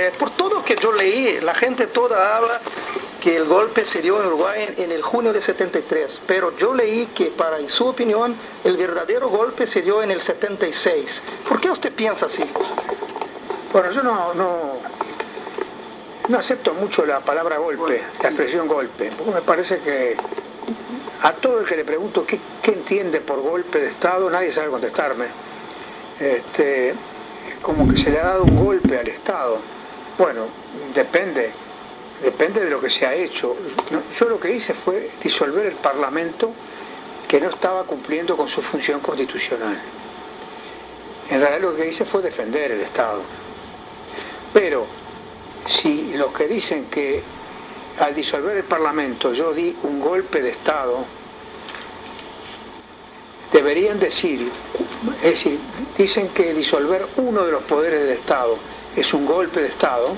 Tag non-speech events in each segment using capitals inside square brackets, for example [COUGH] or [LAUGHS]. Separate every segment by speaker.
Speaker 1: eh, por todo lo que yo leí, la gente toda habla que el golpe se dio en Uruguay en, el junio de 73, pero yo leí que para en su opinión el verdadero golpe se dio en el 76. ¿Por qué usted piensa así?
Speaker 2: Bueno, yo no, no, no acepto mucho la palabra golpe, la expresión golpe, porque me parece que a todo el que le pregunto qué, entiende por golpe de Estado, nadie sabe contestarme. Este, como que se le ha dado un golpe al Estado. Bueno, depende, depende de lo que se ha hecho. Yo lo que hice fue disolver el Parlamento que no estaba cumpliendo con su función constitucional. En realidad lo que hice fue defender el Estado. Pero si los que dicen que al disolver el Parlamento yo di un golpe de Estado, deberían decir, es decir, dicen que disolver uno de los poderes del Estado es un golpe de Estado,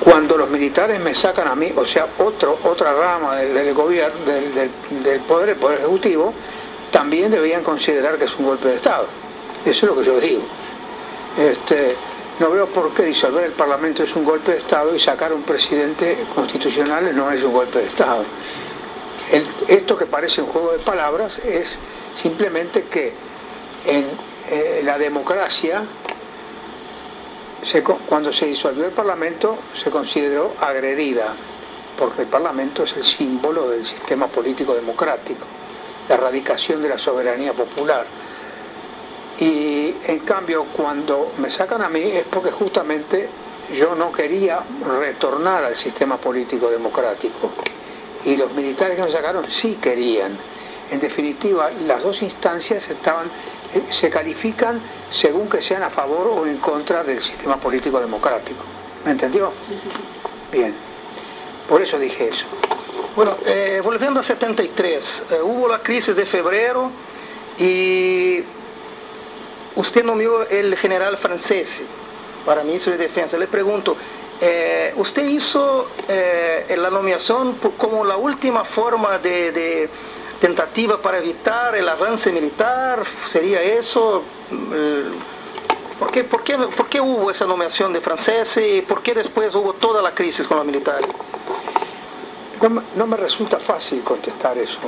Speaker 2: cuando los militares me sacan a mí, o sea, otro, otra rama del, gobierno, del, poder, el poder ejecutivo, también deberían considerar que es un golpe de Estado. Eso es lo que yo digo. Este, no veo por qué disolver el Parlamento es un golpe de Estado y sacar un presidente constitucional no es un golpe de Estado. esto que parece un juego de palabras es simplemente que en eh, la democracia, cuando se disolvió el Parlamento, se consideró agredida, porque el Parlamento es el símbolo del sistema político democrático, la erradicación de la soberanía popular. Y en cambio, cuando me sacan a mí es porque justamente yo no quería retornar al sistema político democrático. Y los militares que me sacaron sí querían. En definitiva, las dos instancias estaban, se califican según que sean a favor o en contra del sistema político democrático. ¿Me entendió? Sí, sí, sí. Bien. Por eso dije eso.
Speaker 1: Bueno, eh, volviendo a 73, eh, hubo la crisis de febrero y Usted nomeó el general francés para ministro de Defensa. Le pregunto, eh, ¿usted hizo eh, la nominación como la última forma de, tentativa para evitar el avance militar? ¿Sería eso? ¿Por qué, por, qué, hubo esa nominación de francés y por qué después hubo toda la crisis con los militares?
Speaker 2: no me resulta fácil contestar eso,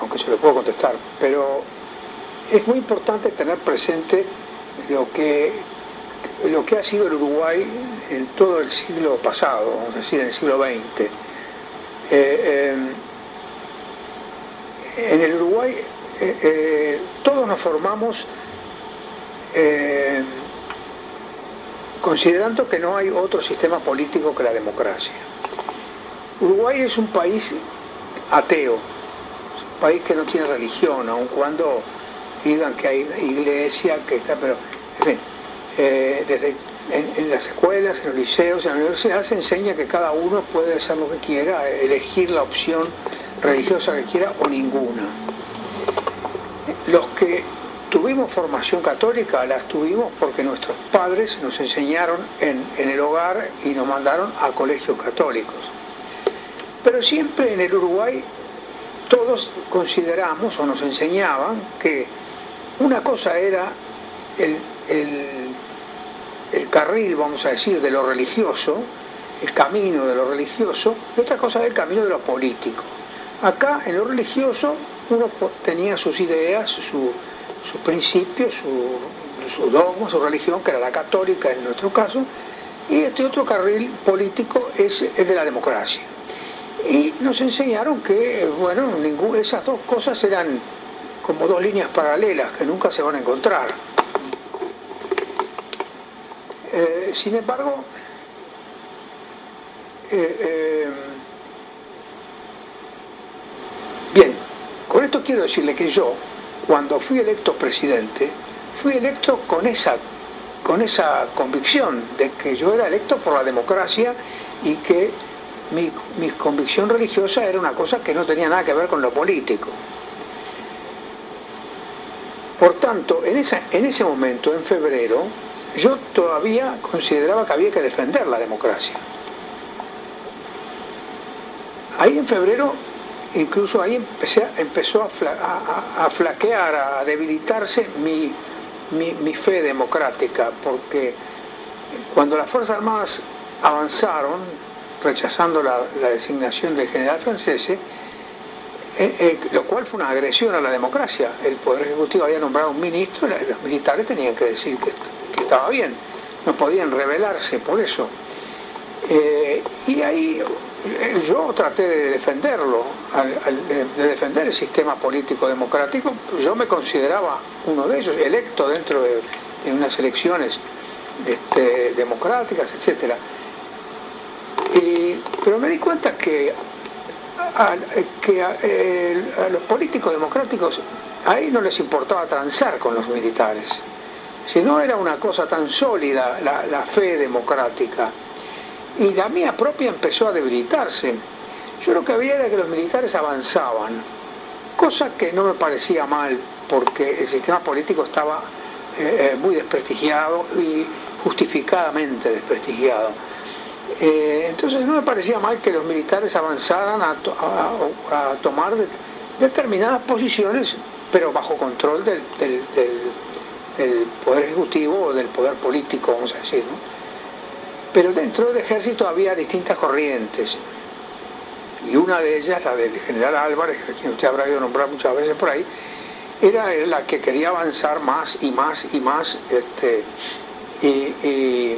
Speaker 2: aunque se lo puedo contestar, pero es muy importante tener presente lo que, lo que ha sido el Uruguay en todo el siglo pasado, a decir, en el siglo XX. En el Uruguay eh, eh, todos nos formamos considerando que no hay otro sistema político que la democracia. Uruguay es un país ateo, es un país que no tiene religión, aun cuando digan que hay iglesia, que está, pero, en fin, eh, desde en, las escuelas, en los liceos, en la universidad se enseña que cada uno puede hacer lo que quiera, elegir la opción religiosa que quiera o ninguna. Los que tuvimos formación católica las tuvimos porque nuestros padres nos enseñaron en, el hogar y nos mandaron a colegios católicos. Pero siempre en el Uruguay todos consideramos o nos enseñaban que una cosa era el, carril, vamos a decir, de lo religioso, el camino de lo religioso, y otra cosa era el camino de lo político. Acá, en lo religioso, uno tenía sus ideas, sus principios, su, su dogma, su religión, que era la católica en nuestro caso, y este otro carril político es, es de la democracia. Y nos enseñaron que, bueno, esas dos cosas eran como dos líneas paralelas que nunca se van a encontrar. Eh, sin embargo, eh, eh, bien, con esto quiero decirle que yo, cuando fui electo presidente, fui electo con esa, con esa convicción de que yo era electo por la democracia y que mi, mi convicción religiosa era una cosa que no tenía nada que ver con lo político. Por tanto, en, en ese momento, en febrero, yo todavía consideraba que había que defender la democracia. Ahí en febrero, incluso ahí empezó a, flaquear, a debilitarse mi, mi, fe democrática, porque cuando las Fuerzas Armadas avanzaron, rechazando la, designación del general francés, eh, eh, lo cual fue una agresión a la democracia. El Poder Ejecutivo había nombrado un ministro, los militares tenían que decir que, estaba bien, no podían rebelarse por eso. Eh, y ahí yo traté de defenderlo, de defender el sistema político democrático. Yo me consideraba uno de ellos, electo dentro de, unas elecciones este, democráticas, etc. pero me di cuenta que, a, que los políticos democráticos ahí no les importaba transar con los militares. Si no era una cosa tan sólida la fe democrática y la mía propia empezó a debilitarse. Yo lo que veía era que los militares avanzaban, cosa que no me parecía mal, porque el sistema político estaba eh, eh, muy desprestigiado y justificadamente desprestigiado. Eh, entonces no me parecía mal que los militares avanzaran a, tomar determinadas posiciones, pero bajo control del, del, Poder Ejecutivo o del Poder Político, vamos a decir. ¿no? Pero dentro del ejército había distintas corrientes. Y una de ellas, la del general Álvarez, a quien usted habrá oído nombrar muchas veces por ahí, era la que quería avanzar más y más y más. Este, y,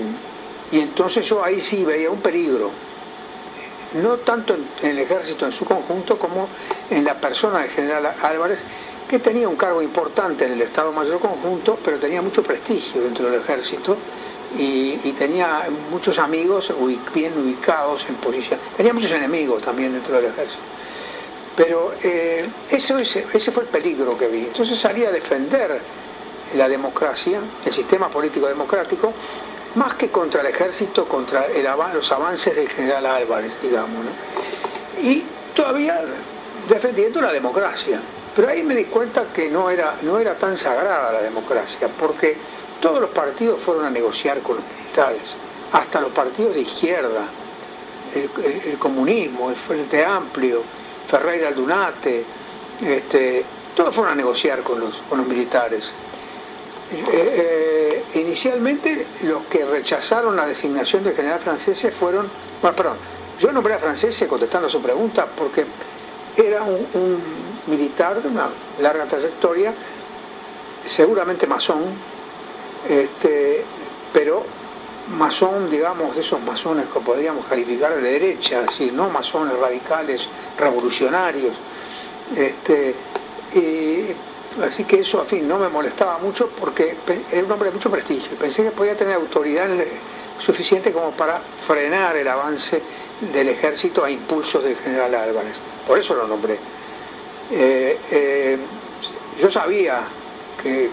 Speaker 2: entonces yo ahí sí veía un peligro, no tanto en, el ejército en su conjunto como en la persona del general Álvarez, que tenía un cargo importante en el Estado Mayor Conjunto, pero tenía mucho prestigio dentro del ejército y, tenía muchos amigos bien ubicados en posición. Tenía muchos enemigos también dentro del ejército. Pero eh, ese, ese fue el peligro que vi. Entonces salí a defender la democracia, el sistema político democrático, más que contra el ejército, contra los avances del general Álvarez, digamos. Y todavía defendiendo la democracia. Pero ahí me di cuenta que no era, no era tan sagrada la democracia, porque todos los partidos fueron a negociar con los militares, hasta los partidos de izquierda, el, comunismo, el Frente Amplio, Ferreira Aldunate, este, todos fueron a negociar con los, con los militares. Eh, eh, inicialmente los que rechazaron la designación del general francés fueron, bueno, perdón, yo nombré a francés contestando a su pregunta porque era un militar de una larga trayectoria, seguramente masón, este, pero masón, digamos, de esos masones que podríamos calificar de derecha, así, no masones radicales, revolucionarios. Este, así que eso, a fin, no me molestaba mucho porque era un hombre de mucho prestigio. Pensé que podía tener autoridad suficiente como para frenar el avance del ejército a impulsos del general Álvarez. Por eso lo nombré. Eh, eh, yo sabía que,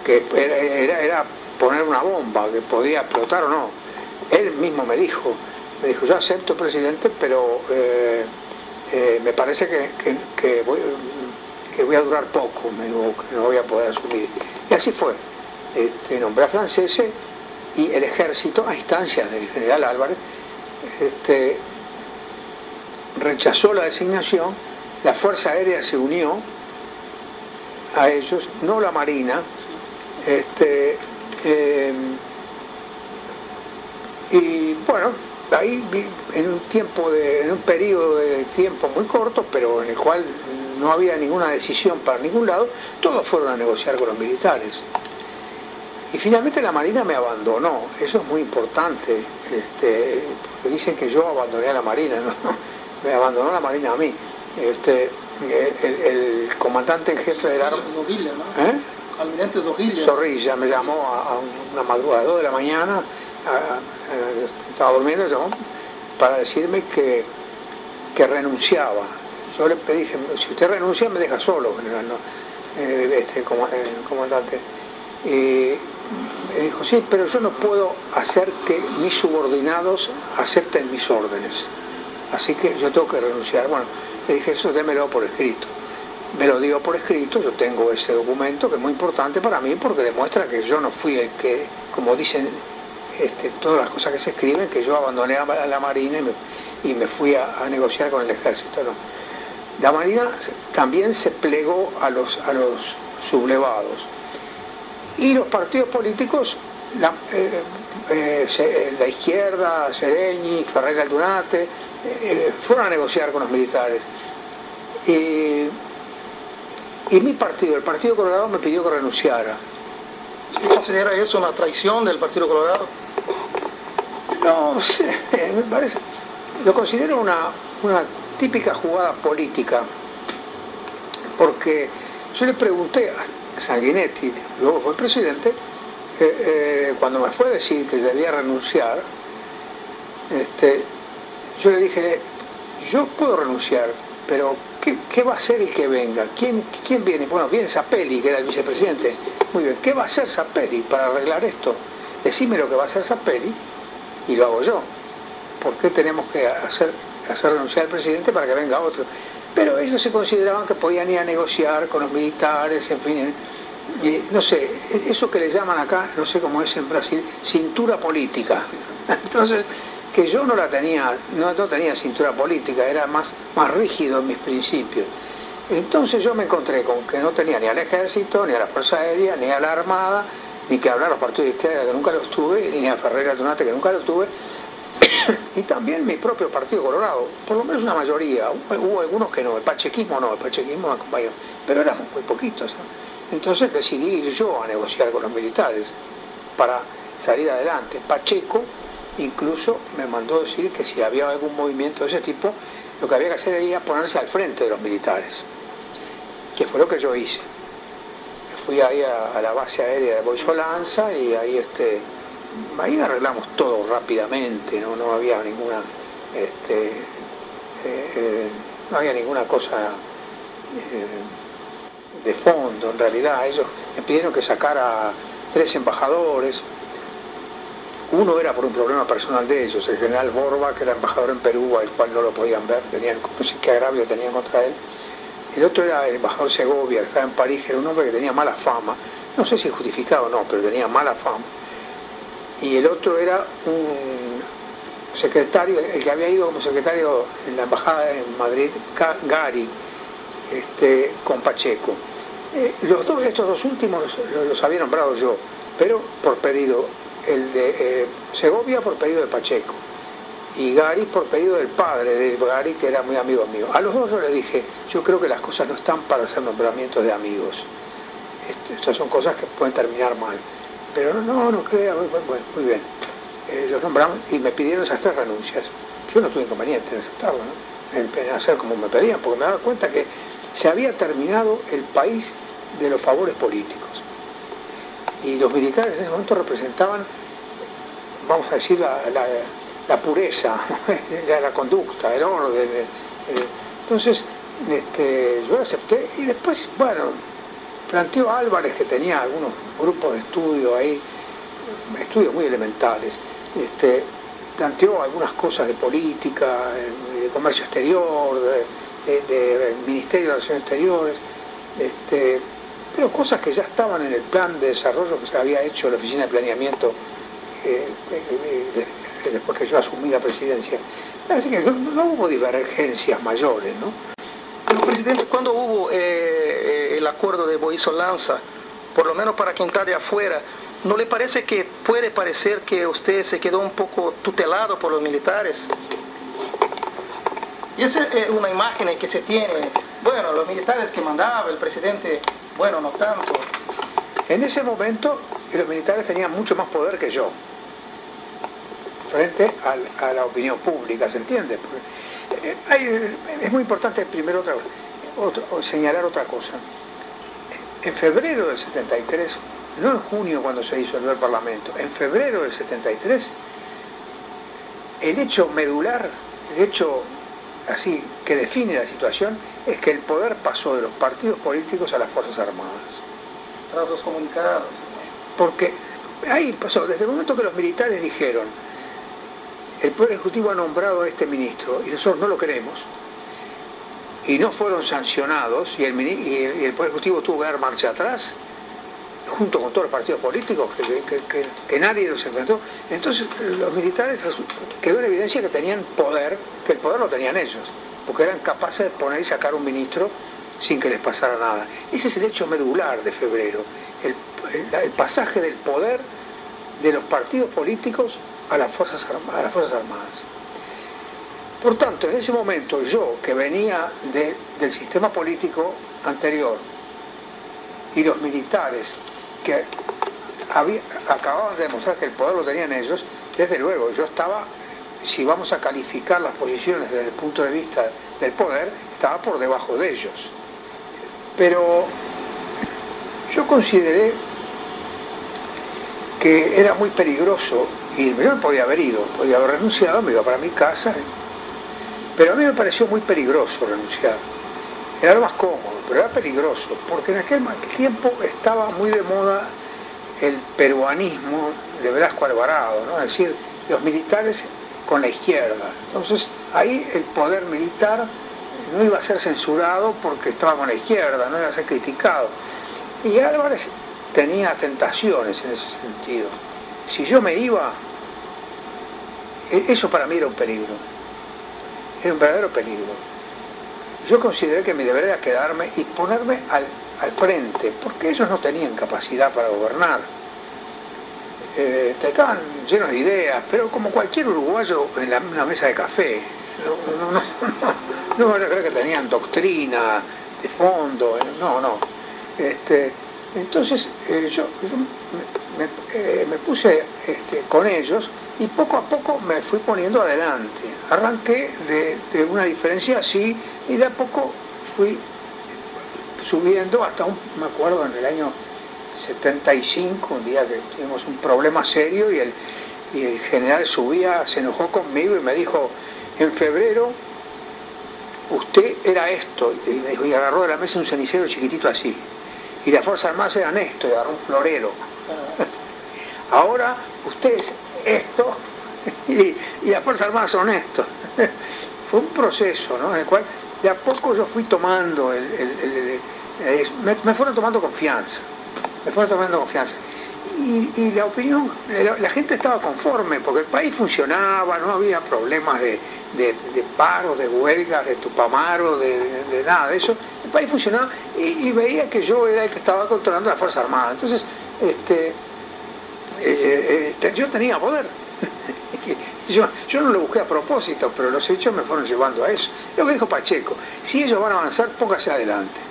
Speaker 2: era poner una bomba que podía explotar o no. Él mismo me dijo, me dijo, yo acepto presidente, pero eh, eh, me parece que, voy, que, voy, a durar poco, que no voy a poder asumir. Y así fue. Este, nombré a franceses y el ejército, a instancias del general Álvarez, este, rechazó la designación, la Fuerza Aérea se unió a ellos, no la Marina, este, eh, y bueno, ahí en un tiempo de, en un periodo de tiempo muy corto, pero en el cual no había ninguna decisión para ningún lado, todos fueron a negociar con los militares. Y finalmente la Marina me abandonó, eso es muy importante, este, porque dicen que yo abandoné a la Marina, ¿no? [LAUGHS] me abandonó la Marina a mí. Este, el, comandante en jefe del arma. ¿Eh?
Speaker 1: Almirante Zorrilla.
Speaker 2: Me llamó a, una madrugada, a 2 de la mañana, estaba durmiendo, llamó para decirme que, que renunciaba. Yo le pedí, si usted renuncia me deja solo, general, eh, este, comandante. Y me dijo, sí, pero yo no puedo hacer que mis subordinados acepten mis órdenes. Así que yo tengo que renunciar. Bueno, le dije, eso démelo por escrito me lo dio por escrito, yo tengo ese documento que es muy importante para mí porque demuestra que yo no fui el que, como dicen este, todas las cosas que se escriben, que yo abandoné a la Marina y me, fui a, negociar con el ejército. La Marina también se plegó a los, a los sublevados Y los partidos políticos, la, eh, eh, la izquierda, Sereñi, Ferreira Aldunate, eh, fueron a negociar con los militares. Mi partido, el Partido Colorado, me pidió que renunciara.
Speaker 1: ¿Usted considera eso una traición del Partido Colorado?
Speaker 2: No [LAUGHS] me parece. Lo considero una, una típica jugada política, porque yo le pregunté a Sanguinetti, luego fue presidente, eh, eh, cuando me fue a decir que debía renunciar, este, yo le dije, yo puedo renunciar, pero ¿qué, va a hacer el que venga? ¿Quién, ¿Quién viene? Bueno, viene Zapelli, que era el vicepresidente. Muy bien, ¿qué va a hacer Zapelli para arreglar esto? Decime lo que va a hacer Zapelli y lo hago yo. ¿Por qué tenemos que hacer, hacer renunciar al presidente para que venga otro? Pero ellos se consideraban que podían ir a negociar con los militares, en fin. Y, no sé, eso que le llaman acá, no sé cómo es en Brasil, cintura política. [LAUGHS] Entonces, que yo no la tenía, no, tenía cintura política, era más, más rígido en mis principios. Entonces yo me encontré con que no tenía ni al ejército, ni a la Fuerza Aérea, ni a la Armada, ni que hablar a los partidos de izquierda que nunca los tuve, ni a Ferreira Donate que nunca los tuve, [COUGHS] y también mi propio Partido Colorado, por lo menos una mayoría, hubo algunos que no, el pachequismo no, el pachequismo me acompañó, pero éramos muy poquitos. Entonces decidí ir yo a negociar con los militares para salir adelante. Pacheco incluso me mandó decir que si había algún movimiento de ese tipo, lo que había que hacer era ponerse al frente de los militares, que fue lo que yo hice. Fui ahí a, la base aérea de Boisolanza y ahí este ahí arreglamos todo rápidamente, no, no había ninguna este, eh, eh, no había ninguna cosa eh, de fondo en realidad. Ellos me pidieron que sacara tres embajadores. Uno era por un problema personal de ellos, el general Borba, que era embajador en Perú, al cual no lo podían ver, tenían, no sé qué agravio tenían contra él. El otro era el embajador Segovia, que estaba en París, que era un hombre que tenía mala fama, no sé si justificado o no, pero tenía mala fama y el otro era un secretario, el que había ido como secretario en la embajada en Madrid, Gary, este, con Pacheco. Eh, los dos, estos dos últimos los, había nombrado yo, pero por pedido, el de eh, Segovia por pedido de Pacheco y Gary por pedido del padre de Gary, que era muy amigo mío. A los dos yo le dije, yo creo que las cosas no están para hacer nombramientos de amigos. Estas son cosas que pueden terminar mal. Pero no, no crea, bueno, muy bien. Eh, los nombramos y me pidieron esas tres renuncias. Yo no tuve inconveniente en aceptarlo, en, hacer como me pedían, porque me daba cuenta que se había terminado el país de los favores políticos. Y los militares en ese momento representaban, vamos a decir, la, pureza, [LAUGHS] la, conducta, el orden. entonces, este, yo acepté y después, bueno, planteó Álvarez, que tenía algunos grupos de estudio ahí, estudios muy elementales, este, planteó algunas cosas de política, de comercio exterior, de, Ministerio de Relaciones Exteriores, este, pero cosas que ya estaban en el plan de desarrollo que se había hecho la Oficina de Planeamiento eh, eh, eh, después que yo asumí la presidencia. Así que no, hubo divergencias mayores, ¿no?
Speaker 1: presidente, ¿cuándo hubo el acuerdo de Boiso Lanza, por lo menos para quien está de afuera, ¿no le parece que puede parecer que usted se quedó un poco tutelado por los militares? Y esa es una imagen que se tiene, bueno, los militares que mandaba el presidente, bueno, no tanto.
Speaker 2: En ese momento los militares tenían mucho más poder que yo, frente a, la opinión pública, ¿se entiende? Eh, es muy importante primero otra, señalar otra cosa en febrero del 73, no en junio cuando se hizo el nuevo Parlamento, en febrero del 73, el hecho medular, el hecho así que define la situación, es que el poder pasó de los partidos políticos a las Fuerzas Armadas.
Speaker 1: Tras los comunicados.
Speaker 2: Porque ahí pasó, desde el momento que los militares dijeron, el Poder Ejecutivo ha nombrado a este ministro y nosotros no lo queremos, y no fueron sancionados y el, y el, Poder Ejecutivo tuvo que dar marcha atrás, junto con todos los partidos políticos, que, nadie los enfrentó. Entonces los militares quedó en evidencia que tenían poder, que el poder lo tenían ellos, porque eran capaces de poner y sacar un ministro sin que les pasara nada. Ese es el hecho medular de febrero. el, pasaje del poder de los partidos políticos a las Fuerzas, a las Fuerzas Armadas. Por tanto, en ese momento yo, que venía del sistema político anterior, y los militares que acababan de demostrar que el poder lo tenían ellos, desde luego yo estaba, si vamos a calificar las posiciones desde el punto de vista del poder, estaba por debajo de ellos. Pero yo consideré que era muy peligroso y yo podía haber ido, podía haber renunciado, me iba para mi casa, pero a mí me pareció muy peligroso renunciar. Era lo más cómodo, pero era peligroso, porque en aquel tiempo estaba muy de moda el peruanismo de Velasco Alvarado, es decir, los militares con la izquierda. Entonces ahí el poder militar no iba a ser censurado porque estaba con la izquierda, no iba a ser criticado. Y Álvarez tenía tentaciones en ese sentido. Si yo me iba, e-, eso para mí era un peligro, era un verdadero peligro yo consideré que mi deber era quedarme y ponerme al, frente, porque ellos no tenían capacidad para gobernar. Eh, estaban llenos de ideas, pero como cualquier uruguayo en la, una mesa de café, no, no, no, [LAUGHS] no, creer que tenían doctrina de fondo, eh, no, no. Este, entonces eh, yo, me, me, puse este, con ellos y poco a poco me fui poniendo adelante. Arranqué de, de una diferencia así y de a poco fui subiendo hasta un, me acuerdo en el año 75, un día que tuvimos un problema serio y el, y el general subía, se enojó conmigo y me dijo, en febrero usted era esto, y, me dijo, y agarró de la mesa un cenicero chiquitito así, y las Fuerzas Armadas eran esto, y agarró un florero. [LAUGHS] Ahora usted es esto, [LAUGHS] y, y las Fuerzas Armadas son esto. [LAUGHS] Fue un proceso ¿no? en el cual de a poco yo fui tomando, el, me, fueron tomando confianza, me fueron tomando confianza. Y, la opinión, la, gente estaba conforme, porque el país funcionaba, no había problemas de, de, de paros, de huelgas, de tupamaro, de, de, nada de eso. El país funcionaba y, veía que yo era el que estaba controlando la Fuerza Armada. Entonces, este, eh, eh, yo tenía poder. [LAUGHS] Yo, no lo busqué a propósito, pero los hechos me fueron llevando a eso. Lo que dijo Pacheco, si ellos van a avanzar, póngase adelante.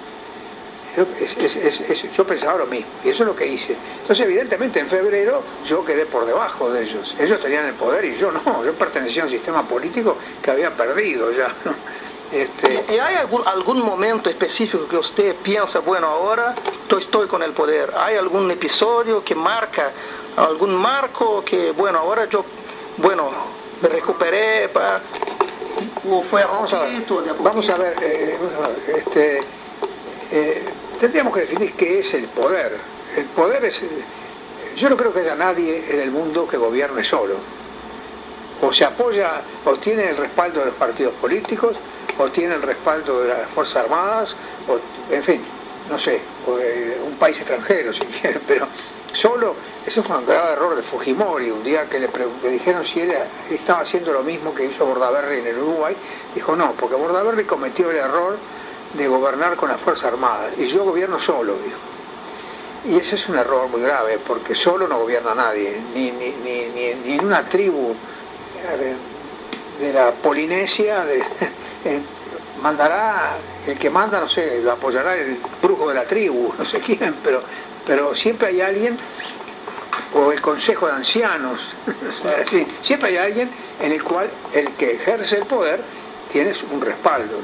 Speaker 2: yo pensaba lo mismo, y eso es lo que hice. Entonces, evidentemente, en febrero yo quedé por debajo de ellos. Ellos tenían el poder y yo no. Yo pertenecía a un sistema político que había perdido ya.
Speaker 1: Este... ¿Y hay algún, algún momento específico que usted piensa, bueno, ahora estoy con el poder? ¿Hay algún episodio que marca, algún marco que, bueno, ahora yo bueno, me recuperé, para...
Speaker 2: fue vamos a ver, vamos a ver, eh, este, eh, tendríamos que definir qué es el poder. El poder es, yo no creo que haya nadie en el mundo que gobierne solo. O se apoya, o tiene el respaldo de los partidos políticos, o tiene el respaldo de las Fuerzas Armadas, o, en fin, no sé, eh, un país extranjero si quieren, pero solo ese fue un grave error de Fujimori. Un día que le, dijeron si él estaba haciendo lo mismo que hizo Bordaberry en el Uruguay, dijo no, porque Bordaberry cometió el error de gobernar con las Fuerzas Armadas y yo gobierno solo, dijo. Y ese es un error muy grave, porque solo no gobierna nadie, ni, ni, ni, en una tribu eh, de la Polinesia, [LAUGHS] eh, mandará, el que manda, no sé, lo apoyará el brujo de la tribu, [LAUGHS] no sé quién, pero, pero siempre hay alguien o el consejo de ancianos. [LAUGHS] siempre hay alguien en el cual el que ejerce el poder tiene un respaldo.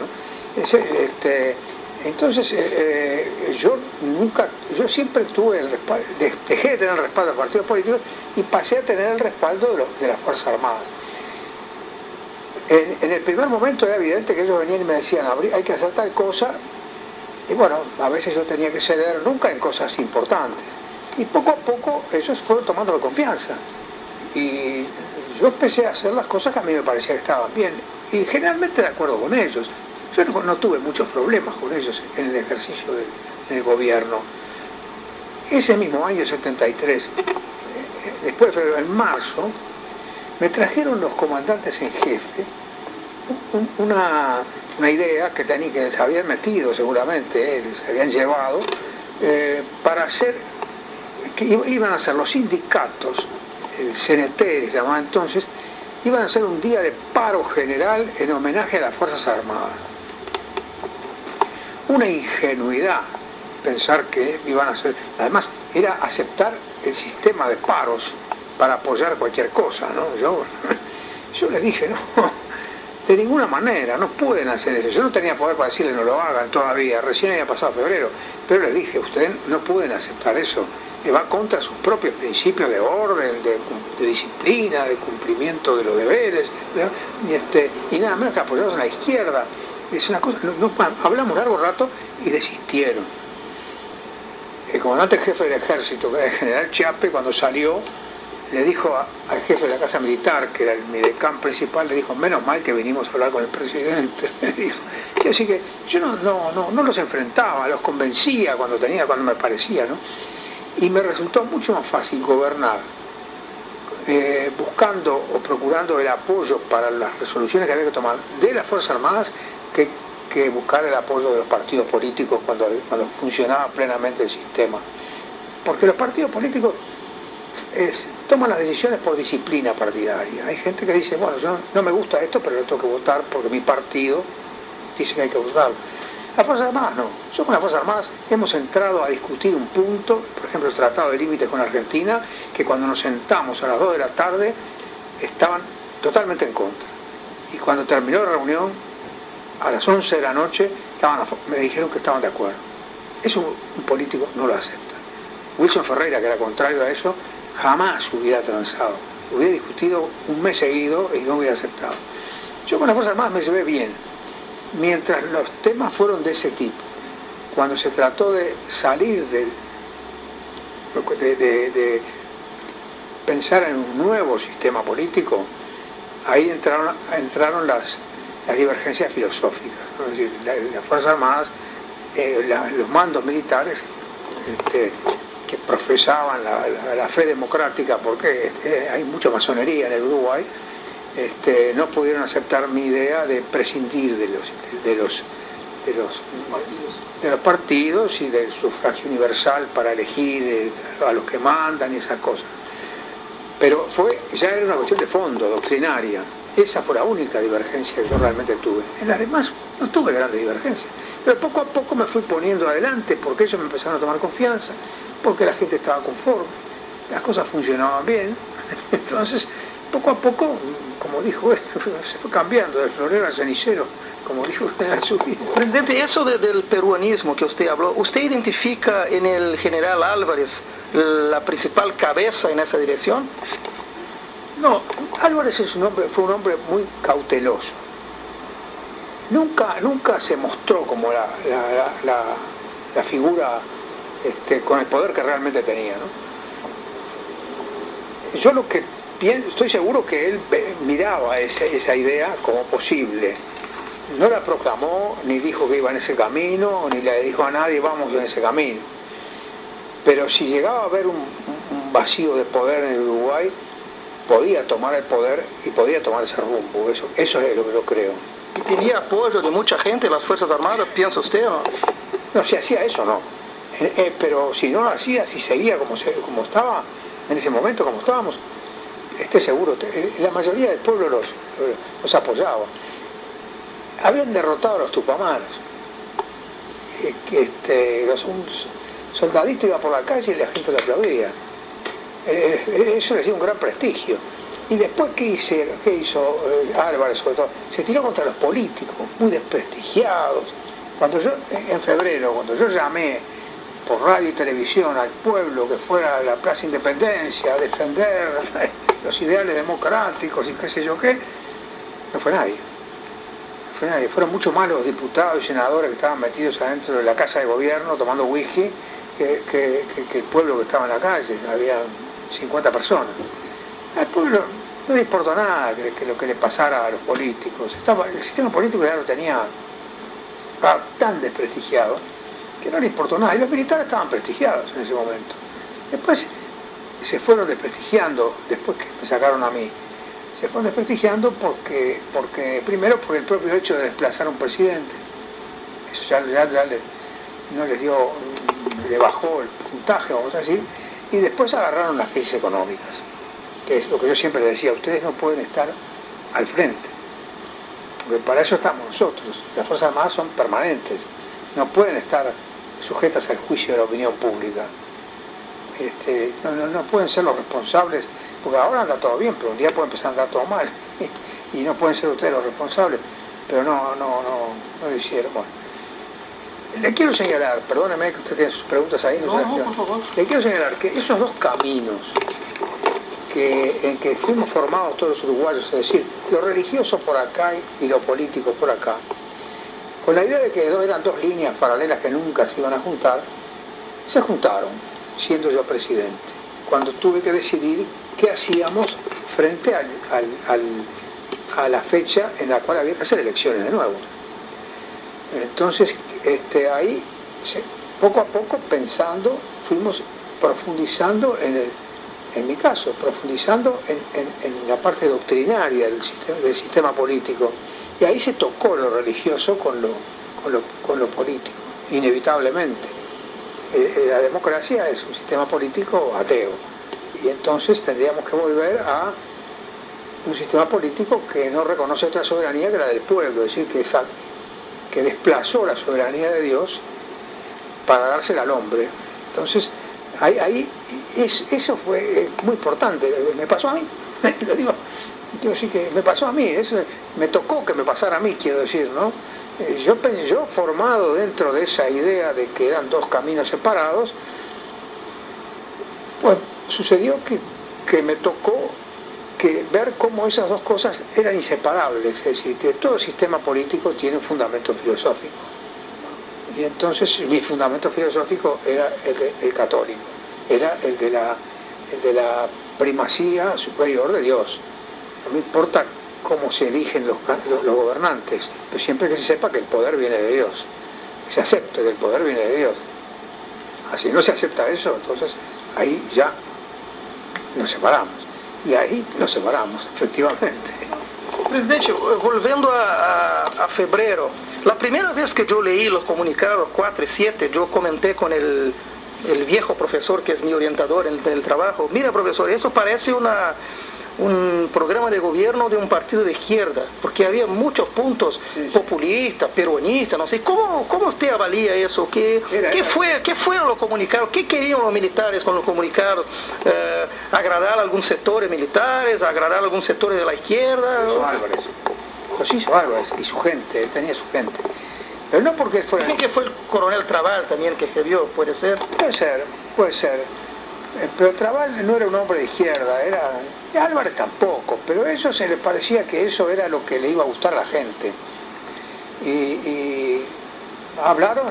Speaker 2: este, entonces, eh, eh, yo nunca, yo siempre tuve el respaldo, dejé de tener el respaldo de los partidos políticos y pasé a tener el respaldo de, las Fuerzas Armadas. En, en, el primer momento era evidente que ellos venían y me decían, hay que hacer tal cosa, y bueno, a veces yo tenía que ceder, nunca en cosas importantes y poco a poco ellos fueron tomando confianza. Y yo empecé a hacer las cosas que a mí me parecía que estaban bien. Y generalmente de acuerdo con ellos. Yo no, tuve muchos problemas con ellos en el ejercicio del, gobierno. Ese mismo año 73, eh, después de febrero, en marzo, me trajeron los comandantes en jefe una, idea que, que se habían metido seguramente, eh, se habían llevado, eh, para hacer que iban a ser los sindicatos, el CNT se llamaba entonces, iban a hacer un día de paro general en homenaje a las Fuerzas Armadas. Una ingenuidad pensar que iban a hacer, además era aceptar el sistema de paros para apoyar cualquier cosa, ¿no? Yo, [LAUGHS] yo les dije, no, de ninguna manera, no pueden hacer eso. Yo no tenía poder para decirle no lo hagan todavía, recién había pasado febrero, pero les dije, ustedes no pueden aceptar eso, que va contra sus propios principios de orden, de, disciplina, de cumplimiento de los deberes, y, este, y nada menos que apoyados en la izquierda. Es una cosa, hablamos largo rato y desistieron. El comandante jefe del ejército, el general Chiappe, cuando salió, le dijo al jefe de la Casa Militar, que era el midecán principal, le dijo, menos mal que vinimos a hablar con el presidente. [LAUGHS] Dijo. Así que yo no, no, no, los enfrentaba, los convencía cuando tenía, cuando me parecía, ¿no? Y me resultó mucho más fácil gobernar eh, buscando o procurando el apoyo para las resoluciones que había que tomar de las Fuerzas Armadas que, que buscar el apoyo de los partidos políticos cuando, cuando funcionaba plenamente el sistema. Porque los partidos políticos es, toman las decisiones por disciplina partidaria. Hay gente que dice, bueno, yo no me gusta esto, pero lo tengo que votar porque mi partido dice que hay que votar. Las Fuerzas Armadas no. Con las Fuerzas Armadas hemos entrado a discutir un punto, por ejemplo, el Tratado de Límites con Argentina, que cuando nos sentamos a las 2 de la tarde estaban totalmente en contra. Y cuando terminó la reunión, a las 11 de la noche, me dijeron que estaban de acuerdo. Eso un político no lo acepta. Wilson Ferreira, que era contrario a eso, jamás hubiera transado. Hubiera discutido un mes seguido y no hubiera aceptado. Yo con las Fuerzas Armadas me llevé bien, mientras los temas fueron de ese tipo. Cuando se trató de salir de, de, pensar en un nuevo sistema político, ahí entraron, entraron las, divergencias filosóficas. Es decir, las Fuerzas Armadas, eh, los mandos militares, este, que profesaban la, fe democrática, porque este, hay mucha masonería en el Uruguay, este, no pudieron aceptar mi idea de prescindir de los, de los, de los, de los partidos y del sufragio universal para elegir eh, a los que mandan y esas cosas. Pero fue, ya era una cuestión de fondo, doctrinaria. Esa fue la única divergencia que yo realmente tuve. En las demás no tuve grandes divergencias. Pero poco a poco me fui poniendo adelante porque ellos me empezaron a tomar confianza porque la gente estaba conforme, las cosas funcionaban bien. [LAUGHS] Entonces, poco a poco, como dijo él, [LAUGHS] se fue cambiando de florero a cenicero, como dijo [LAUGHS] en su vida.
Speaker 1: Presidente, eso del peruanismo que usted habló, ¿usted identifica en el general Álvarez la principal cabeza en esa dirección?
Speaker 2: No, Álvarez es un hombre, fue un hombre muy cauteloso. Nunca, nunca se mostró como la, la figura este, con el poder que realmente tenía. Yo lo que pienso, estoy seguro que él miraba esa, idea como posible. No la proclamó, ni dijo que iba en ese camino, ni le dijo a nadie vamos en ese camino. Pero si llegaba a haber un, vacío de poder en el Uruguay, podía tomar el poder y podía tomar ese rumbo. Eso, eso es lo que yo creo.
Speaker 1: ¿Y tenía apoyo de mucha gente, las Fuerzas Armadas, piensa usted? O?
Speaker 2: No, si hacía eso, no. Eh, eh, pero si no lo hacía, si seguía como, como estaba, en ese momento como estábamos, estoy seguro, eh, la mayoría del pueblo los, los apoyaba. Habían derrotado a los tupamaros. este, los, un soldadito iba por la calle y la gente lo aplaudía. eso le hacía un gran prestigio. Y después, ¿qué, hice, qué hizo Álvarez sobre todo? Se tiró contra los políticos, muy desprestigiados. Cuando yo, en febrero, cuando yo llamé por radio y televisión al pueblo que fuera a la Plaza Independencia a defender [LAUGHS] los ideales democráticos y qué sé yo qué, no fue nadie. No fue nadie. Fueron muchos más los diputados y senadores que estaban metidos adentro de la casa de gobierno tomando whisky que, el pueblo que estaba en la calle. Había 50 personas. Al pueblo no le importó nada que, lo que le pasara a los políticos. Estaba, el sistema político ya lo tenía tan desprestigiado que no le importó nada. Y los militares estaban prestigiados en ese momento. Después se fueron desprestigiando, después que me sacaron a mí, se fueron desprestigiando porque, porque primero por el propio hecho de desplazar a un presidente. Eso ya, no les dio, le bajó el puntaje, vamos a decir. Y después agarraron las crisis económicas, que es lo que yo siempre les decía, ustedes no pueden estar al frente, porque para eso estamos nosotros. Las Fuerzas Armadas son permanentes, no pueden estar sujetas al juicio de la opinión pública. Este, no, no, pueden ser los responsables, porque ahora anda todo bien, pero un día puede empezar a andar todo mal, [LAUGHS] y no pueden ser ustedes los responsables, pero no, no, no, no lo hicieron. Le quiero señalar, perdóneme que usted tiene sus preguntas ahí,
Speaker 1: no, no, por favor.
Speaker 2: Le quiero señalar que esos dos caminos que, en que fuimos formados todos los uruguayos, es decir, lo religioso por acá y lo político por acá, con la idea de que eran dos líneas paralelas que nunca se iban a juntar, se juntaron, siendo yo presidente, cuando tuve que decidir qué hacíamos frente a la fecha en la cual había que hacer elecciones de nuevo. Entonces, este, ahí, poco a poco, pensando, fuimos profundizando en, el, en mi caso, profundizando en, la parte doctrinaria del sistema político. Y ahí se tocó lo religioso con lo, con lo, político, inevitablemente. Eh, eh, la democracia es un sistema político ateo. Y entonces tendríamos que volver a un sistema político que no reconoce otra soberanía que la del pueblo, es decir, que esa que desplazó la soberanía de Dios para dársela al hombre. Entonces, ahí, eso fue eh, muy importante, me pasó a mí, [LAUGHS] lo digo, quiero decir que me pasó a mí, eso, me tocó que me pasara a mí, quiero decir, ¿no? Eh, yo, yo formado dentro de esa idea de que eran dos caminos separados, pues sucedió que, que me tocó que ver cómo esas dos cosas eran inseparables, es decir, que todo sistema político tiene un fundamento filosófico. Y entonces mi fundamento filosófico era el, católico, era el de, la, de la primacía superior de Dios. No importa cómo se eligen los, gobernantes, pero siempre que se sepa que el poder viene de Dios, que se acepte que el poder viene de Dios. Así no se acepta eso, entonces ahí ya nos separamos y ahí nos separamos, [LAUGHS] efectivamente.
Speaker 1: Presidente, volviendo a, febrero, la primera vez que yo leí los comunicados 4 y 7, yo comenté con el, viejo profesor que es mi orientador en el trabajo, mira profesor, eso parece una un programa de gobierno de un partido de izquierda, porque había muchos puntos populistas, peronistas, no sé. ¿Cómo, cómo usted avalía eso? ¿Qué, ¿qué, fue, ¿Qué fueron los comunicados? ¿Qué querían los militares con los comunicados? Eh, ¿Agradar a algunos sectores militares? ¿Agradar a algunos sectores de la izquierda?
Speaker 2: Álvarez. José Álvarez y su gente, él tenía su gente. Pero no porque fuera...
Speaker 1: que fue el coronel Trabal también que escribió, puede ser.
Speaker 2: Puede ser, puede ser. Eh, pero Trabal no era un hombre de izquierda, era Álvarez tampoco, pero a eso se le parecía que eso era lo que le iba a gustar a la gente. Y, hablaron,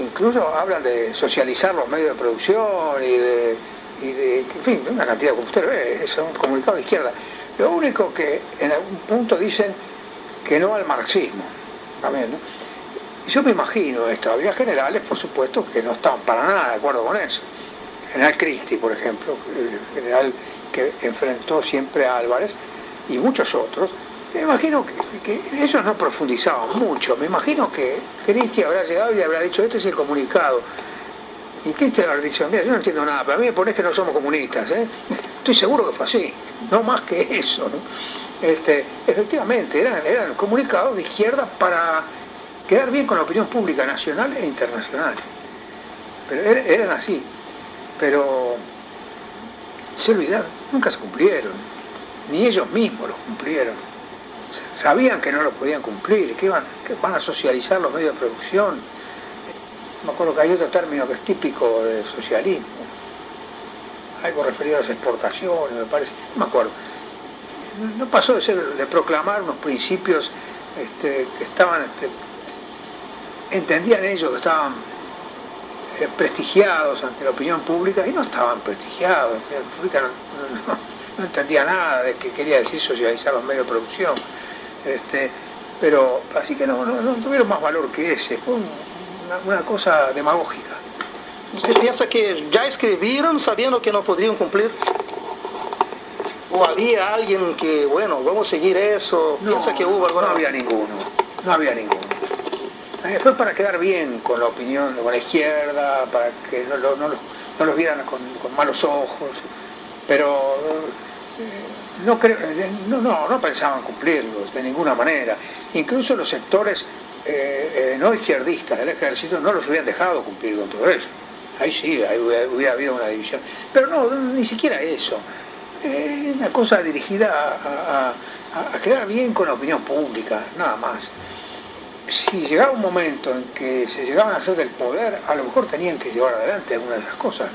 Speaker 2: incluso hablan de socializar los medios de producción y de, en fin, una cantidad, como usted ve, es un comunicado de izquierda. Lo único que en algún punto dicen que no al marxismo, también, ¿no? Yo me imagino esto, había generales, por supuesto, que no estaban para nada de acuerdo con eso. General Cristi, por ejemplo, el general que enfrentó siempre a Álvarez y muchos otros, me imagino que, ellos no profundizaban mucho. Me imagino que Cristi habrá llegado y habrá dicho, este es el comunicado. Y Cristi habrá dicho, mira, yo no entiendo nada, pero a mí me pones que no somos comunistas. ¿eh? Estoy seguro que fue así, no más que eso. Este, efectivamente, eran, eran comunicados de izquierda para quedar bien con la opinión pública nacional e internacional. Pero er, eran así. Pero se olvidaron, nunca se cumplieron, ni ellos mismos los cumplieron. Sabían que no lo podían cumplir, que, iban, que van a socializar los medios de producción. Me acuerdo que hay otro término que es típico del socialismo, algo referido a las exportaciones, me parece, no me acuerdo. No pasó de ser, de proclamar unos principios este, que estaban, este, entendían ellos que estaban eh, prestigiados ante la opinión pública y no estaban prestigiados. La opinión pública no, entendía nada de que quería decir socializar los medios de producción. Este, pero así que no, tuvieron más valor que ese, fue una, cosa demagógica.
Speaker 1: ¿Usted piensa que ya escribieron sabiendo que no podrían cumplir? ¿O había alguien que, bueno, vamos a seguir eso? ¿Piensa que hubo
Speaker 2: No había ninguno, no había ninguno. Eh, fue para quedar bien con la opinión, con la izquierda, para que no, no los vieran con, malos ojos, pero eh, no, eh, no, no, no pensaban cumplirlos de ninguna manera. Incluso los sectores no izquierdistas del ejército no los hubieran dejado cumplir con todo eso. Ahí sí, ahí hubiera, habido una división. Pero no, ni siquiera eso. Es una cosa dirigida a a, quedar bien con la opinión pública, nada más. Si llegaba un momento en que se llegaban a hacer del poder, a lo mejor tenían que llevar adelante algunas de las cosas.